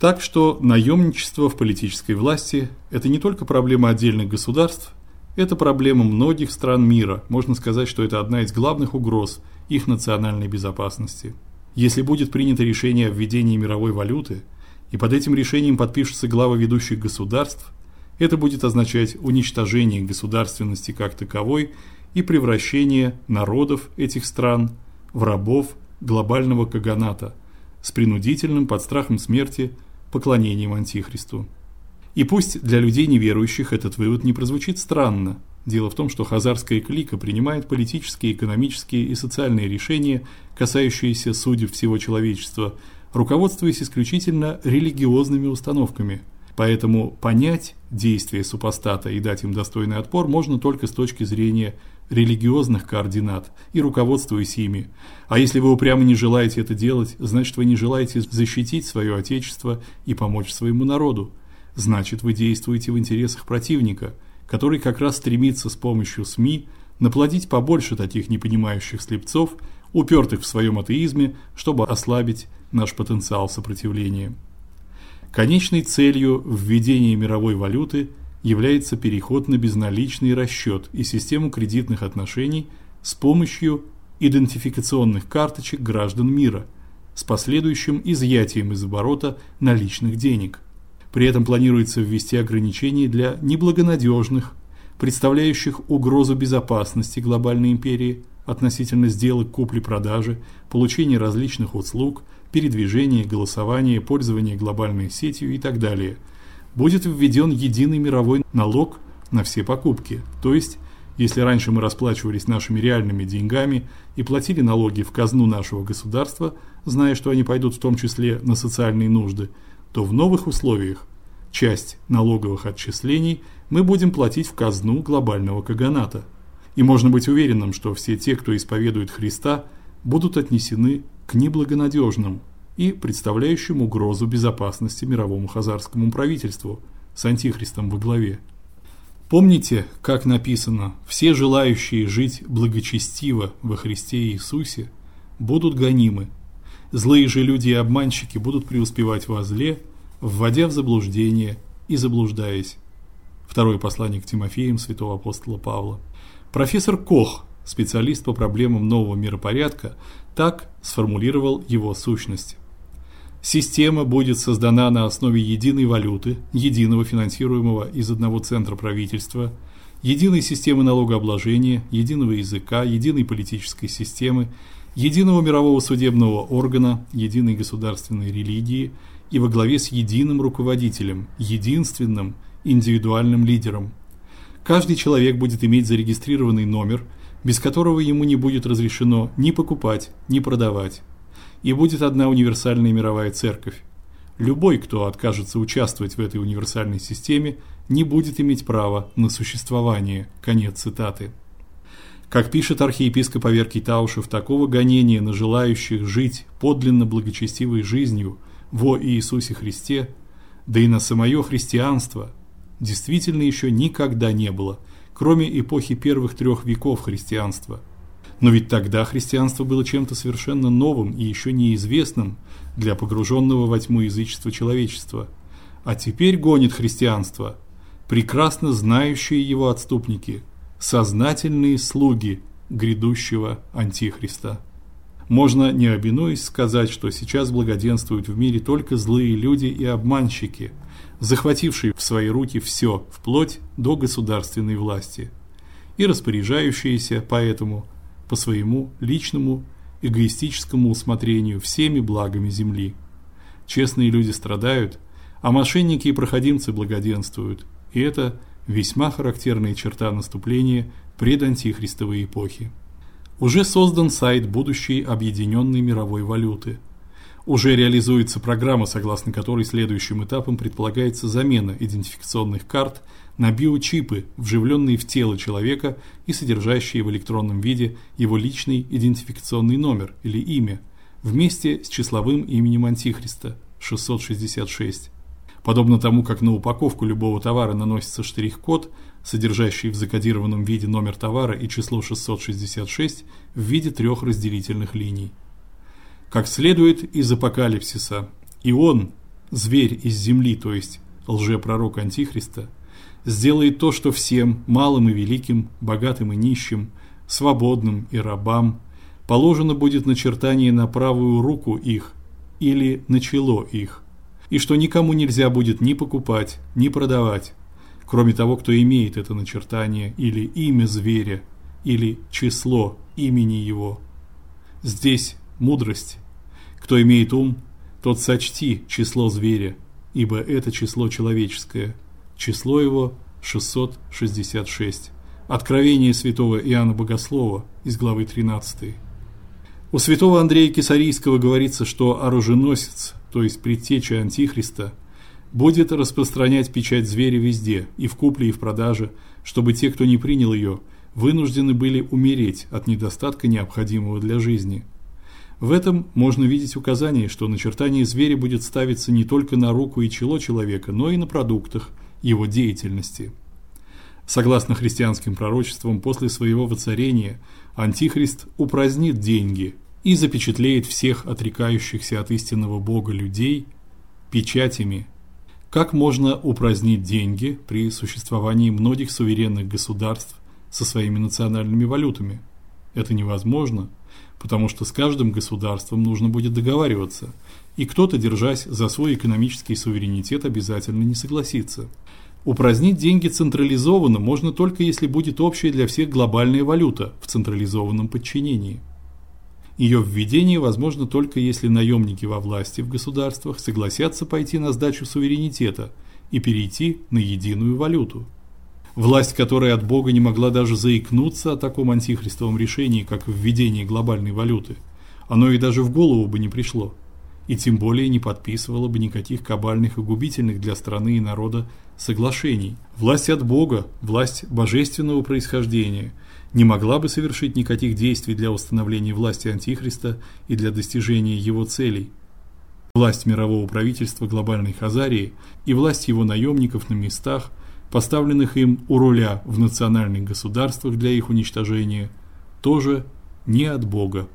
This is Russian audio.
Так что наемничество в политической власти это не только проблема отдельных государств, это проблема многих стран мира. Можно сказать, что это одна из главных угроз их национальной безопасности. Если будет принято решение о введении мировой валюты, и под этим решением подпишутся главы ведущих государств, это будет означать уничтожение государственности как таковой и превращение народов этих стран в рабов глобального каганата с принудительным под страхом смерти поклонением антихристу. И пусть для людей неверующих этот вывод не прозвучит странно. Дело в том, что хазарская клика принимает политические, экономические и социальные решения, касающиеся судеб всего человечества, руководствуясь исключительно религиозными установками. Поэтому понять действия супостата и дать им достойный отпор можно только с точки зрения религиозных координат и руководствуясь ими. А если вы упрямо не желаете это делать, значит вы не желаете защитить свое отечество и помочь своему народу. Значит, вы действуете в интересах противника, который как раз стремится с помощью СМИ наплодить побольше таких непонимающих слепцов, упертых в своем атеизме, чтобы ослабить наш потенциал сопротивления. Конечной целью введения мировой валюты является переход на безналичный расчёт и систему кредитных отношений с помощью идентификационных карточек граждан мира с последующим изъятием из оборота наличных денег. При этом планируется ввести ограничения для неблагонадежных, представляющих угрозу безопасности глобальной империи относительно сделок купли-продажи, получения различных услуг, передвижения, голосования, пользования глобальной сетью и так далее – будет введен единый мировой налог на все покупки. То есть, если раньше мы расплачивались нашими реальными деньгами и платили налоги в казну нашего государства, зная, что они пойдут в том числе на социальные нужды, то в новых условиях часть налоговых отчислений мы будем платить в казну глобального каганата. И можно быть уверенным, что все те, кто исповедует Христа, будут отнесены к неблагонадежным и представляющим угрозу безопасности мировому хазарскому правительству с антихристом во главе. Помните, как написано: все желающие жить благочестиво во Христе Иисусе будут гонимы. Злые же люди и обманщики будут преуспевать во зле, вводя в заблуждение и заблуждаясь. Второе послание к Тимофеям святого апостола Павла. Профессор Кох, специалист по проблемам нового миропорядка, так сформулировал его сущность. Система будет создана на основе единой валюты, единого финансируемого из одного центра правительства, единой системы налогообложения, единого языка, единой политической системы, единого мирового судебного органа, единой государственной религии и во главе с единым руководителем, единственным индивидуальным лидером. Каждый человек будет иметь зарегистрированный номер, без которого ему не будет разрешено ни покупать, ни продавать и будет одна универсальная мировая церковь. Любой, кто откажется участвовать в этой универсальной системе, не будет иметь права на существование. Конец цитаты. Как пишет архиепископ Аверкий Таушев, такого гонения на желающих жить подлинно благочестивой жизнью во Иисусе Христе, да и на самое христианство, действительно еще никогда не было, кроме эпохи первых трех веков христианства – но ведь тогда христианство было чем-то совершенно новым и еще неизвестным для погруженного во тьму язычества человечества. А теперь гонит христианство прекрасно знающие его отступники, сознательные слуги грядущего антихриста. Можно не обинуясь сказать, что сейчас благоденствуют в мире только злые люди и обманщики, захватившие в свои руки все, вплоть до государственной власти, и распоряжающиеся поэтому по своему личному эгоистическому усмотрению всеми благами земли. Честные люди страдают, а мошенники и проходимцы благоденствуют. И это весьма характерная черта наступления предантихристовой эпохи. Уже создан сайт будущей объединенной мировой валюты. Уже реализуется программа, согласно которой следующим этапом предполагается замена идентификационных карт на биочипы, вживленные в тело человека и содержащие в электронном виде его личный идентификационный номер или имя, вместе с числовым именем антихриста 666. Подобно тому, как на упаковку любого товара наносится штрих-код, содержащий в закодированном виде номер товара и число 666 в виде трех разделительных линий как следует из апокалипсиса. И он, зверь из земли, то есть лжепророк Антихриста, сделает то, что всем, малым и великим, богатым и нищим, свободным и рабам, положено будет начертание на правую руку их или на чело их, и что никому нельзя будет ни покупать, ни продавать, кроме того, кто имеет это начертание или имя зверя, или число имени его. Здесь мудрость. Кто имеет ум, тот сочти число зверя, ибо это число человеческое. Число его 666. Откровение святого Иоанна Богослова из главы 13. У святого Андрея Кесарийского говорится, что оруженосец, то есть предтеча антихриста, будет распространять печать зверя везде, и в купле, и в продаже, чтобы те, кто не принял ее, вынуждены были умереть от недостатка необходимого для жизни. В этом можно видеть указание, что начертание зверя будет ставиться не только на руку и чело человека, но и на продуктах его деятельности. Согласно христианским пророчествам, после своего воцарения антихрист упразднит деньги и запечатлеет всех отрекающихся от истинного Бога людей печатями. Как можно упразднить деньги при существовании многих суверенных государств со своими национальными валютами? Это невозможно потому что с каждым государством нужно будет договариваться, и кто-то, держась за свой экономический суверенитет, обязательно не согласится. Упразднить деньги централизованно можно только если будет общая для всех глобальная валюта в централизованном подчинении. Ее введение возможно только если наемники во власти в государствах согласятся пойти на сдачу суверенитета и перейти на единую валюту. Власть, которая от Бога не могла даже заикнуться о таком антихристовом решении, как введение глобальной валюты, оно и даже в голову бы не пришло, и тем более не подписывало бы никаких кабальных и губительных для страны и народа соглашений. Власть от Бога, власть божественного происхождения не могла бы совершить никаких действий для установления власти антихриста и для достижения его целей. Власть мирового правительства глобальной Хазарии и власть его наемников на местах – поставленных им у руля в национальных государствах для их уничтожения, тоже не от Бога.